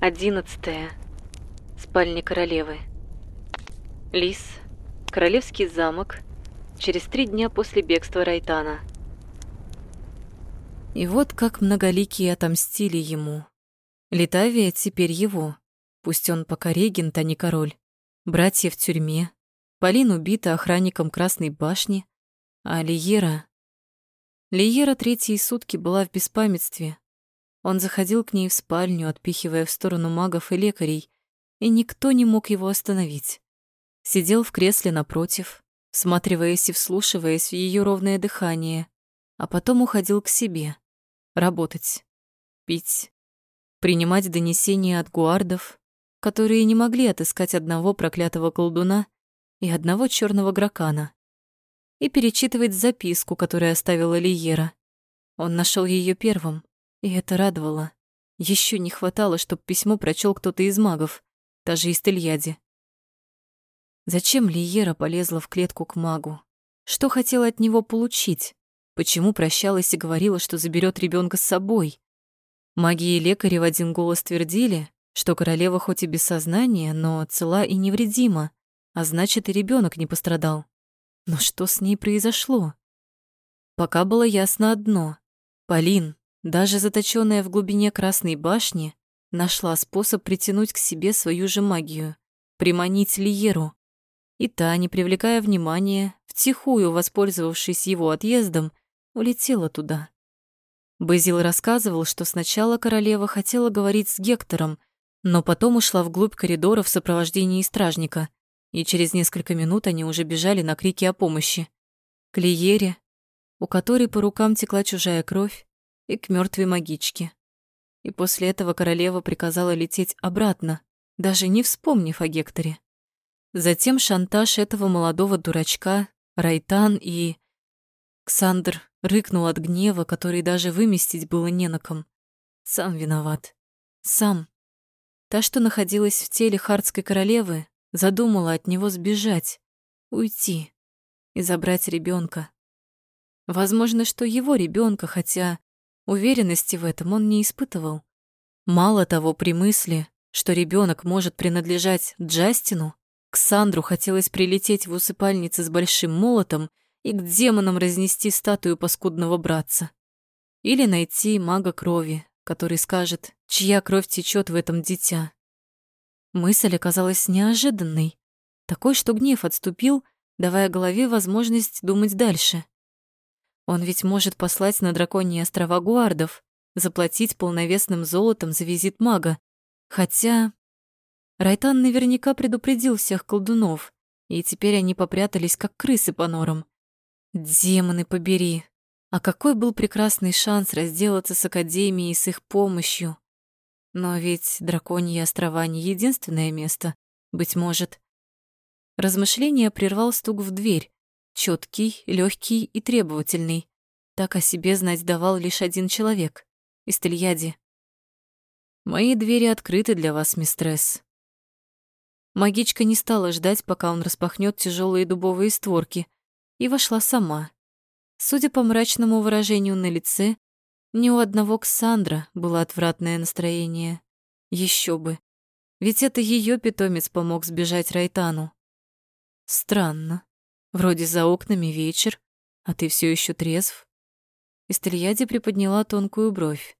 Одиннадцатое. Спальня королевы. Лис. Королевский замок. Через три дня после бегства Райтана. И вот как многоликие отомстили ему. Литавия теперь его. Пусть он пока регент, а не король. Братья в тюрьме. Полин убита охранником Красной башни. А Лиера... Лиера третьи сутки была в беспамятстве, он заходил к ней в спальню, отпихивая в сторону магов и лекарей, и никто не мог его остановить. Сидел в кресле напротив, всматриваясь и вслушиваясь в ее ровное дыхание, а потом уходил к себе. Работать, пить, принимать донесения от гуардов, которые не могли отыскать одного проклятого колдуна и одного черного гракана, и перечитывать записку, которую оставила Лиера. Он нашел ее первым, и это радовало. Еще не хватало, чтобы письмо прочел кто-то из магов, даже из Тельяди. Зачем Лиера полезла в клетку к магу? Что хотела от него получить? Почему прощалась и говорила, что заберет ребенка с собой? Маги и лекари в один голос твердили, что королева хоть и без сознания, но цела и невредима, а значит, и ребенок не пострадал. Но что с ней произошло? Пока было ясно одно. Полин, даже заточенная в глубине Красной башни, нашла способ притянуть к себе свою же магию, приманить Лиеру. И та, не привлекая внимания, втихую воспользовавшись его отъездом, улетела туда. Базил рассказывал, что сначала королева хотела говорить с Гектором, но потом ушла вглубь коридора в сопровождении стражника, и через несколько минут они уже бежали на крики о помощи. К Лиере, у которой по рукам текла чужая кровь, и к мертвой магичке. И после этого королева приказала лететь обратно, даже не вспомнив о Гекторе. Затем шантаж этого молодого дурачка, Райтан и... Ксандр рыкнул от гнева, который даже выместить было не на ком. Сам виноват. Сам. Та, что находилась в теле хардской королевы, задумала от него сбежать, уйти и забрать ребенка. Возможно, что его ребенка, хотя Уверенности в этом он не испытывал. Мало того, при мысли, что ребенок может принадлежать Джастину, к Сандру хотелось прилететь в усыпальнице с большим молотом и к демонам разнести статую паскудного братца. Или найти мага крови, который скажет, чья кровь течет в этом дитя. Мысль оказалась неожиданной, такой, что гнев отступил, давая голове возможность думать дальше. Он ведь может послать на драконьи острова гуардов, заплатить полновесным золотом за визит мага. Хотя... Райтан наверняка предупредил всех колдунов, и теперь они попрятались, как крысы по норам. Демоны побери! А какой был прекрасный шанс разделаться с Академией с их помощью. Но ведь драконьи острова не единственное место, быть может. Размышление прервал стук в дверь, четкий, легкий и требовательный. Так о себе знать давал лишь один человек — Истельяди. «Мои двери открыты для вас, мистресс». Магичка не стала ждать, пока он распахнет тяжелые дубовые створки, и вошла сама. Судя по мрачному выражению на лице, ни у одного Ксандра было отвратное настроение. Еще бы. Ведь это ее питомец помог сбежать Райтану. Странно. Вроде за окнами вечер, а ты все еще трезв. Истельяди приподняла тонкую бровь.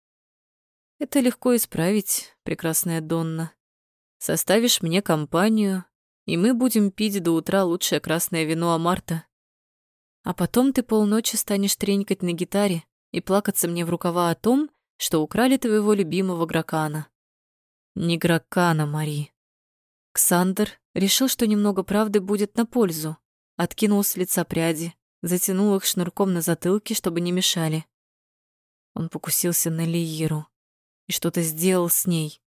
Это легко исправить, прекрасная Донна. Составишь мне компанию, и мы будем пить до утра лучшее красное вино Амарта. А потом ты полночи станешь тренькать на гитаре и плакаться мне в рукава о том, что украли твоего любимого Гракана. Не Гракана, Мари. Ксандр решил, что немного правды будет на пользу, откинул с лица пряди, затянул их шнурком на затылке, чтобы не мешали. Он покусился на Лиеру и что-то сделал с ней.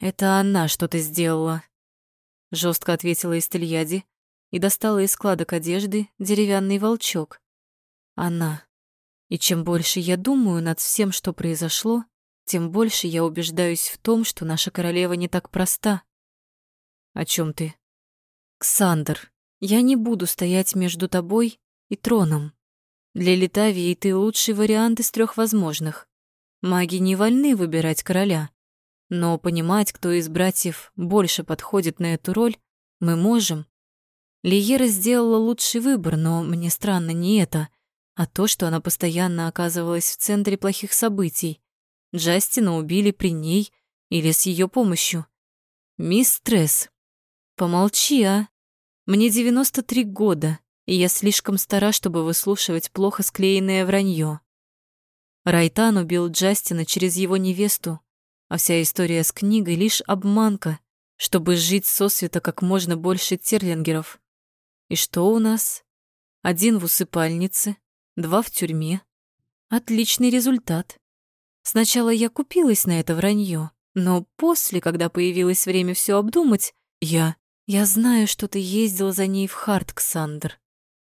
«Это она что-то сделала», — жестко ответила Истельяди и достала из складок одежды деревянный волчок. «Она. И чем больше я думаю над всем, что произошло, тем больше я убеждаюсь в том, что наша королева не так проста». «О чем ты?» «Ксандр», я не буду стоять между тобой и троном. Для Литавии ты лучший вариант из трех возможных. Маги не вольны выбирать короля. но понимать, кто из братьев больше подходит на эту роль, мы можем. Лиера сделала лучший выбор, но мне странно не это, а то, что она постоянно оказывалась в центре плохих событий. Джастина убили при ней или с ее помощью. Мисс Стресс, помолчи, а? Мне 93 года, и я слишком стара, чтобы выслушивать плохо склеенное вранье. Райтан убил Джастина через его невесту, а вся история с книгой — лишь обманка, чтобы жить сосвета как можно больше терлингеров. И что у нас? Один в усыпальнице, два в тюрьме. Отличный результат. Сначала я купилась на это вранье, но после, когда появилось время все обдумать, я... Я знаю, что ты ездил за ней в Харт, Ксандр.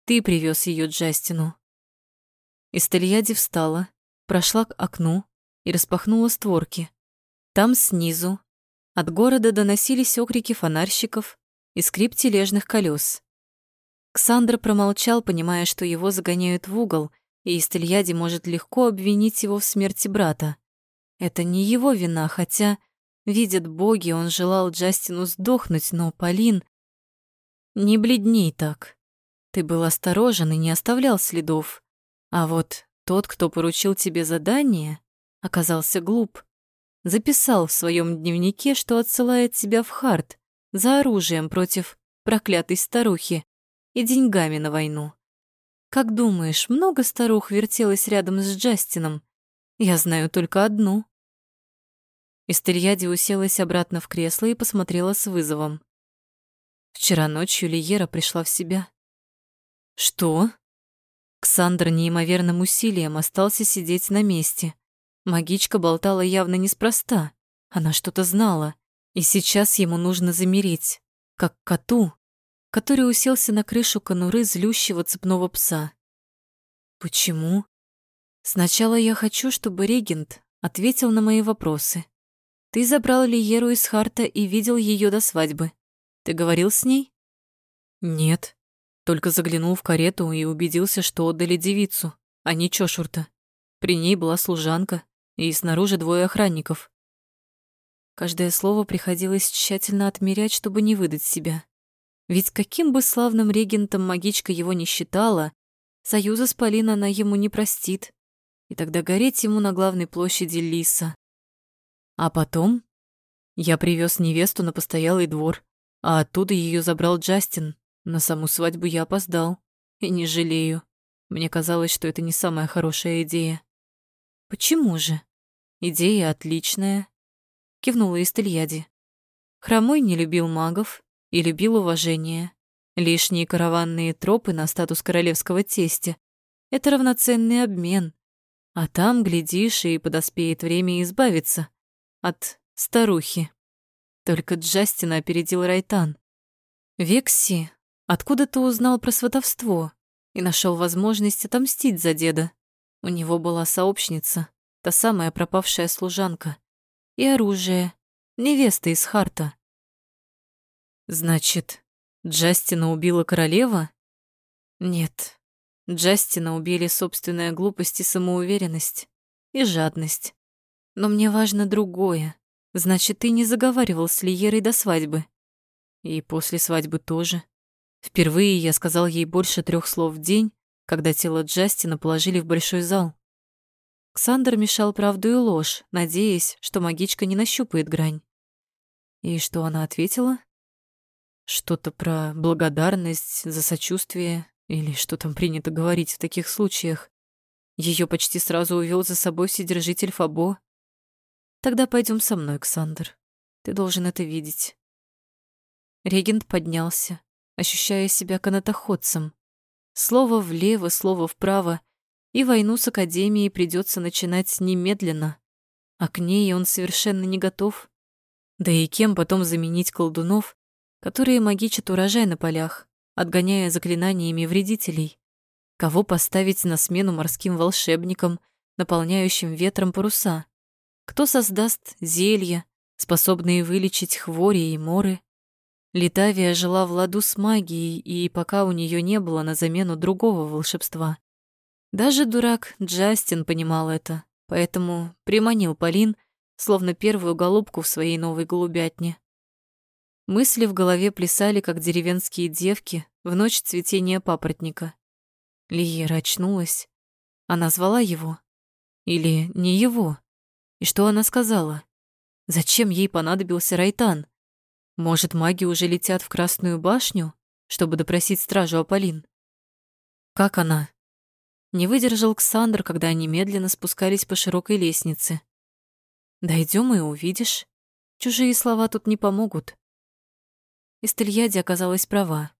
Ты привез ее Джастину. Истельяди встала, прошла к окну и распахнула створки. Там снизу от города доносились окрики фонарщиков и скрип тележных колес. Ксандр промолчал, понимая, что его загоняют в угол, и Истельяди может легко обвинить его в смерти брата. Это не его вина, хотя, видят боги, он желал Джастину сдохнуть, но Полин... Не бледней так. Ты был осторожен и не оставлял следов. А вот тот, кто поручил тебе задание, оказался глуп. Записал в своем дневнике, что отсылает тебя в Харт за оружием против проклятой старухи и деньгами на войну. Как думаешь, много старух вертелось рядом с Джастином? Я знаю только одну. Истерьяди уселась обратно в кресло и посмотрела с вызовом. Вчера ночью Лиера пришла в себя. Что? Ксандр неимоверным усилием остался сидеть на месте. Магичка болтала явно неспроста. Она что-то знала. И сейчас ему нужно замереть, как коту, который уселся на крышу конуры злющего цепного пса. Почему? Сначала я хочу, чтобы регент ответил на мои вопросы. Ты забрал Лиеру из Харта и видел ее до свадьбы. Ты говорил с ней? Нет. Только заглянул в карету и убедился, что отдали девицу, а не чешурта. При ней была служанка и снаружи двое охранников. Каждое слово приходилось тщательно отмерять, чтобы не выдать себя. Ведь каким бы славным регентом магичка его не считала, союза с Полиной она ему не простит, и тогда гореть ему на главной площади Лиса. А потом я привез невесту на постоялый двор, а оттуда ее забрал Джастин. На саму свадьбу я опоздал. И не жалею. Мне казалось, что это не самая хорошая идея. Почему же? Идея отличная. Кивнула Истельяди. Хромой не любил магов, и любил уважение. Лишние караванные тропы на статус королевского тестя — это равноценный обмен. А там, глядишь, и подоспеет время избавиться от старухи. Только Джастина опередил Райтан. Векси откуда ты узнал про сватовство и нашел возможность отомстить за деда. У него была сообщница, та самая пропавшая служанка. И оружие, невеста из Харта. Значит, Джастина убила королева? Нет. Джастина убили собственная глупость и самоуверенность. И жадность. Но мне важно другое. Значит, ты не заговаривал с Лиерой до свадьбы. И после свадьбы тоже. Впервые я сказал ей больше трех слов в день, когда тело Джастина положили в большой зал. Ксандр мешал правду и ложь, надеясь, что магичка не нащупает грань. И что она ответила? Что-то про благодарность за сочувствие или что там принято говорить в таких случаях. Ее почти сразу увел за собой вседержитель Фабо. Тогда пойдем со мной, Ксандр. Ты должен это видеть. Регент поднялся, ощущая себя канатоходцем. Слово влево, слово вправо, и войну с Академией придется начинать немедленно. А к ней он совершенно не готов. Да и кем потом заменить колдунов, которые магичат урожай на полях, отгоняя заклинаниями вредителей. Кого поставить на смену морским волшебникам, наполняющим ветром паруса? Кто создаст зелья, способные вылечить хвори и моры? Литавия жила в ладу с магией, и пока у нее не было на замену другого волшебства. Даже дурак Джастин понимал это, поэтому приманил Полин словно первую голубку в своей новой голубятне. Мысли в голове плясали, как деревенские девки в ночь цветения папоротника. Лиера очнулась. Она звала его. Или не его? И что она сказала? Зачем ей понадобился Райтан? Может, маги уже летят в Красную башню, чтобы допросить стражу Аполлин? Как она? Не выдержал Ксандр, когда они медленно спускались по широкой лестнице. Дойдем и увидишь. Чужие слова тут не помогут. Истельяди оказалась права.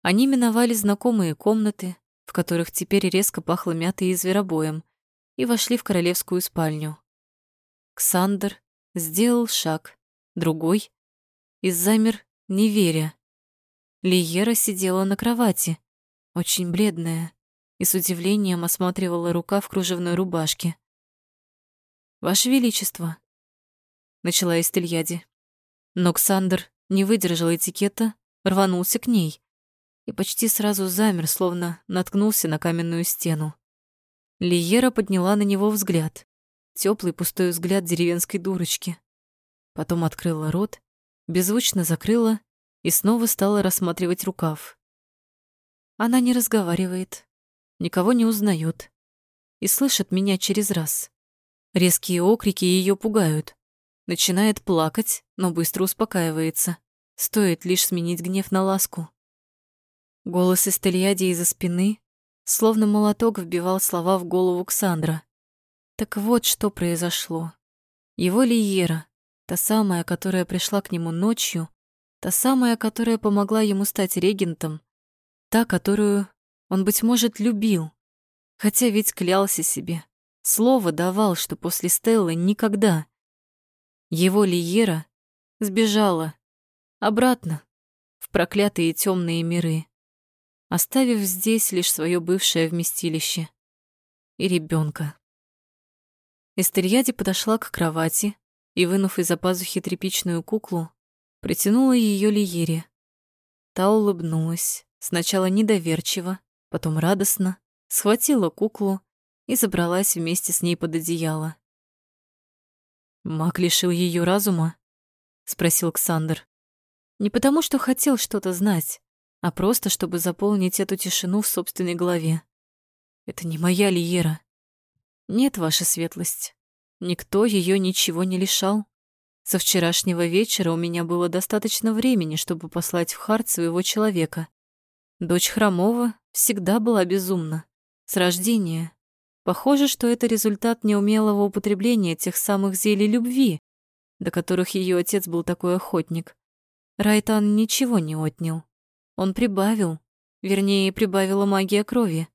Они миновали знакомые комнаты, в которых теперь резко пахло мятой и зверобоем, и вошли в королевскую спальню. Ксандр сделал шаг, другой, и замер, не веря. Лиера сидела на кровати, очень бледная, и с удивлением осматривала рука в кружевной рубашке. «Ваше Величество», — начала Истельяди. Но Ксандр не выдержал этикета, рванулся к ней и почти сразу замер, словно наткнулся на каменную стену. Лиера подняла на него взгляд, теплый пустой взгляд деревенской дурочки. Потом открыла рот, беззвучно закрыла и снова стала рассматривать рукав. Она не разговаривает, никого не узнает и слышит меня через раз. Резкие окрики ее пугают. Начинает плакать, но быстро успокаивается. Стоит лишь сменить гнев на ласку. Голос Эстельяди из-за спины словно молоток вбивал слова в голову Ксандра. Так вот, что произошло. Его Лиера, та самая, которая пришла к нему ночью, та самая, которая помогла ему стать регентом, та, которую он, быть может, любил, хотя ведь клялся себе, слово давал, что после Стеллы никогда. Его Лиера сбежала обратно, в проклятые темные миры, оставив здесь лишь свое бывшее вместилище и ребенка. Эстерьяди подошла к кровати и, вынув из-за пазухи тряпичную куклу, притянула ее Лиере. Та улыбнулась, сначала недоверчиво, потом радостно, схватила куклу и забралась вместе с ней под одеяло. «Маг лишил ее разума?» — спросил Ксандр. Не потому, что хотел что-то знать, а просто, чтобы заполнить эту тишину в собственной голове. Это не моя Лиера. Нет, ваша светлость. Никто ее ничего не лишал. Со вчерашнего вечера у меня было достаточно времени, чтобы послать в Харт своего человека. Дочь Хромова всегда была безумна. С рождения. Похоже, что это результат неумелого употребления тех самых зелий любви, до которых ее отец был такой охотник. Райтан ничего не отнял. Он прибавил, вернее, прибавила магия крови.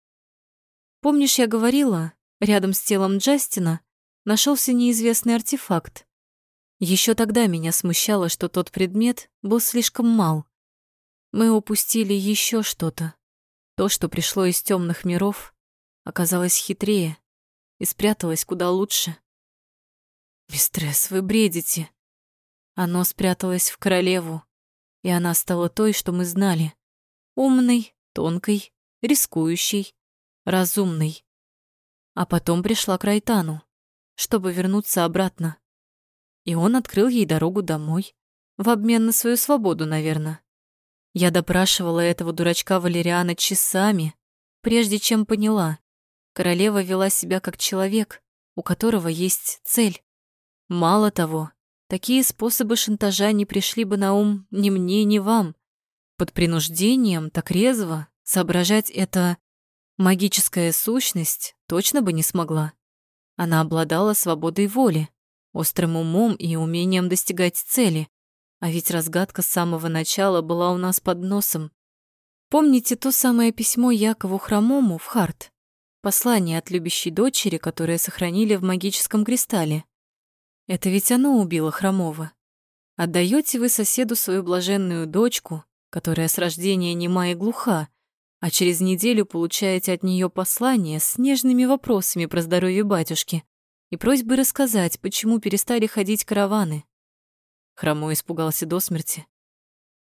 Помнишь, я говорила, рядом с телом Джастина нашелся неизвестный артефакт. Еще тогда меня смущало, что тот предмет был слишком мал. Мы упустили еще что-то. То, что пришло из темных миров, оказалось хитрее и спряталось куда лучше. «Мистресс, вы бредите!» Оно спряталось в королеву, и она стала той, что мы знали. Умной, тонкой, рискующей, разумной. А потом пришла к Райтану, чтобы вернуться обратно. И он открыл ей дорогу домой, в обмен на свою свободу, наверное. Я допрашивала этого дурачка Валериана часами, прежде чем поняла. Королева вела себя как человек, у которого есть цель. Мало того, Такие способы шантажа не пришли бы на ум ни мне, ни вам. Под принуждением так резво соображать это магическая сущность точно бы не смогла. Она обладала свободой воли, острым умом и умением достигать цели. А ведь разгадка с самого начала была у нас под носом. Помните то самое письмо Якову Хромому в Харт? Послание от любящей дочери, которое сохранили в магическом кристалле. Это ведь оно убило Хромова. Отдаете вы соседу свою блаженную дочку, которая с рождения нема и глуха, а через неделю получаете от нее послание с нежными вопросами про здоровье батюшки и просьбой рассказать, почему перестали ходить караваны. Хромой испугался до смерти.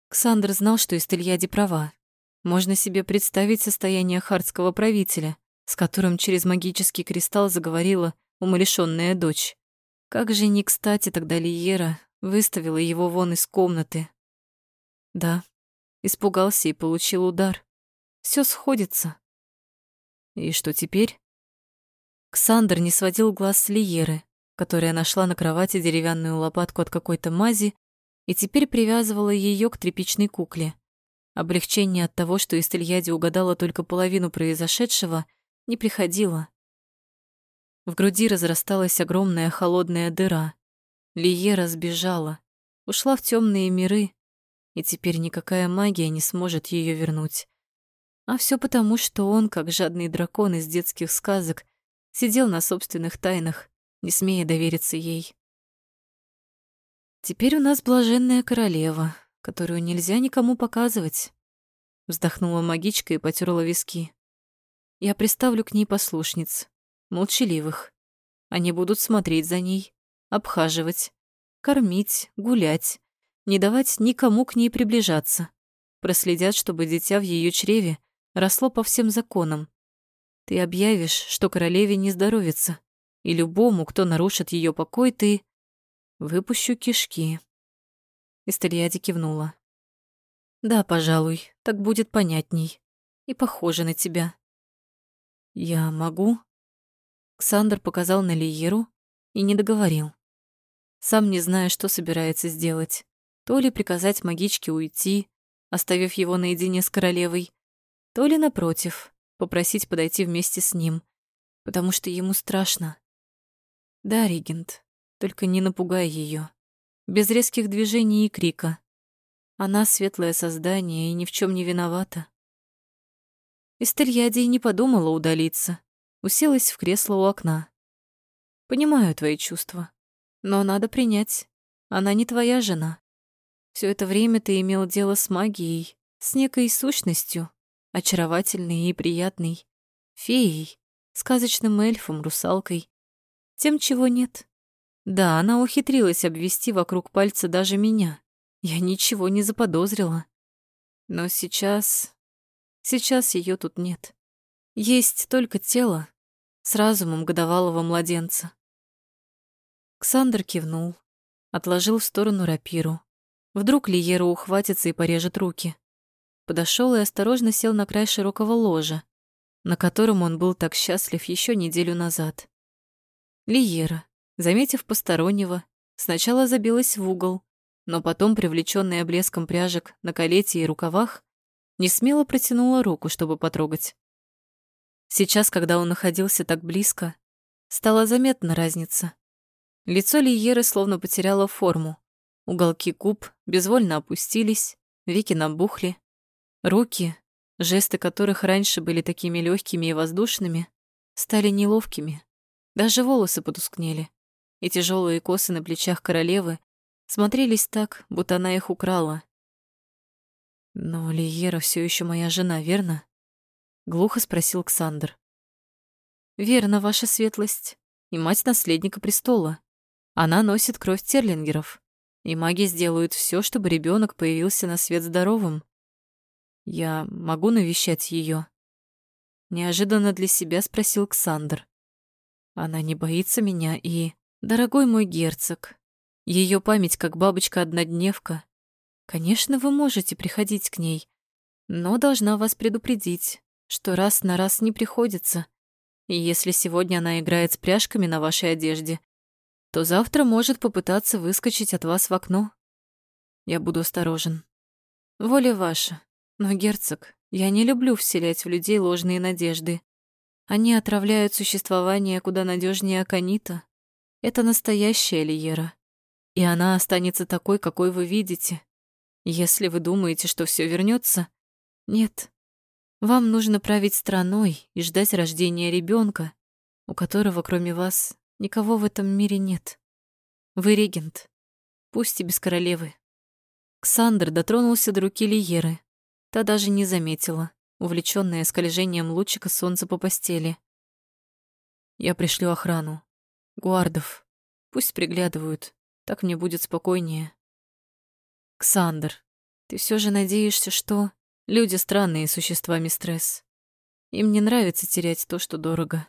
Ксандр знал, что Истельяди права. Можно себе представить состояние хардского правителя, с которым через магический кристалл заговорила умалишённая дочь. Как же не кстати тогда Лиера выставила его вон из комнаты. Да, испугался и получил удар. Все сходится. И что теперь? Ксандр не сводил глаз с Лиеры, которая нашла на кровати деревянную лопатку от какой-то мази и теперь привязывала ее к тряпичной кукле. Облегчение от того, что Истельяди угадала только половину произошедшего, не приходило. В груди разрасталась огромная холодная дыра. Лиера сбежала, ушла в темные миры, и теперь никакая магия не сможет ее вернуть. А все потому, что он, как жадный дракон из детских сказок, сидел на собственных тайнах, не смея довериться ей. Теперь у нас блаженная королева, которую нельзя никому показывать. Вздохнула магичка и потерла виски. Я приставлю к ней послушниц, молчаливых. Они будут смотреть за ней, обхаживать, кормить, гулять, не давать никому к ней приближаться. Проследят, чтобы дитя в ее чреве росло по всем законам. Ты объявишь, что королеве не здоровится, и любому, кто нарушит ее покой, ты... Выпущу кишки. Истельяди кивнула. Да, пожалуй, так будет понятней. И похоже на тебя. Я могу? Ксандр показал на Лиеру и не договорил. Сам не зная, что собирается сделать. То ли приказать магичке уйти, оставив его наедине с королевой, то ли, напротив, попросить подойти вместе с ним, потому что ему страшно. Да, регент, только не напугай ее. Без резких движений и крика. Она светлое создание и ни в чем не виновата. Истерьяди не подумала удалиться, уселась в кресло у окна. Понимаю твои чувства, но надо принять, она не твоя жена. Все это время ты имел дело с магией, с некой сущностью, очаровательной и приятной, феей, сказочным эльфом, русалкой, тем, чего нет. Да, она ухитрилась обвести вокруг пальца даже меня. Я ничего не заподозрила. Но сейчас... Сейчас ее тут нет. Есть только тело с разумом годовалого младенца. Ксандр кивнул, отложил в сторону рапиру. Вдруг Лиера ухватится и порежет руки. Подошел и осторожно сел на край широкого ложа, на котором он был так счастлив еще неделю назад. Лиера, заметив постороннего, сначала забилась в угол, но потом, привлечённая блеском пряжек на колете и рукавах, не смело протянула руку, чтобы потрогать. Сейчас, когда он находился так близко, стала заметна разница. Лицо Лиеры словно потеряло форму. Уголки губ безвольно опустились, веки набухли. Руки, жесты которых раньше были такими легкими и воздушными, стали неловкими. Даже волосы потускнели, и тяжелые косы на плечах королевы смотрелись так, будто она их украла. «Но Лиера все еще моя жена, верно?» — глухо спросил Ксандр. «Верно, ваша светлость, и мать наследника престола. Она носит кровь терлингеров, и маги сделают все, чтобы ребенок появился на свет здоровым. Я могу навещать ее. Неожиданно для себя спросил Ксандр. Она не боится меня и... Дорогой мой герцог, ее память как бабочка-однодневка. Конечно, вы можете приходить к ней, но должна вас предупредить, что раз на раз не приходится. И если сегодня она играет с пряжками на вашей одежде, то завтра может попытаться выскочить от вас в окно. Я буду осторожен. Воля ваша. Но, герцог, я не люблю вселять в людей ложные надежды. Они отравляют существование куда надежнее Аконита. Это настоящая Лиера. И она останется такой, какой вы видите. Если вы думаете, что все вернется, нет. Вам нужно править страной и ждать рождения ребенка, у которого, кроме вас, никого в этом мире нет. Вы регент, пусть и без королевы. Ксандр дотронулся до руки Лиеры. Та даже не заметила увлечённая скольжением лучика солнца по постели. Я пришлю охрану. Гуардов. Пусть приглядывают. Так мне будет спокойнее. Ксандр, ты всё же надеешься, что... Люди странные существа, мистресс. Им не нравится терять то, что дорого.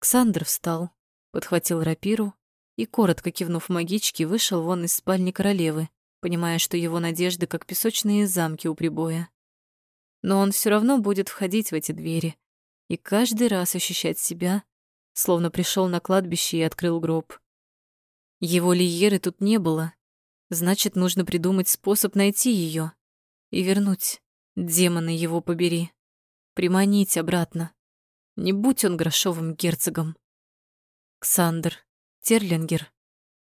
Ксандр встал, подхватил рапиру и, коротко кивнув магичке, вышел вон из спальни королевы, понимая, что его надежды как песочные замки у прибоя. Но он все равно будет входить в эти двери и каждый раз ощущать себя, словно пришел на кладбище и открыл гроб. Его Лиеры тут не было, значит, нужно придумать способ найти ее и вернуть. Демоны его побери. Приманить обратно. Не будь он грошовым герцогом. Ксандр, Терлингер,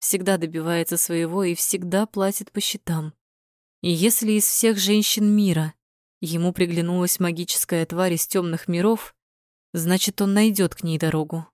всегда добивается своего и всегда платит по счетам. И если из всех женщин мира ему приглянулась магическая тварь из темных миров, значит, он найдет к ней дорогу.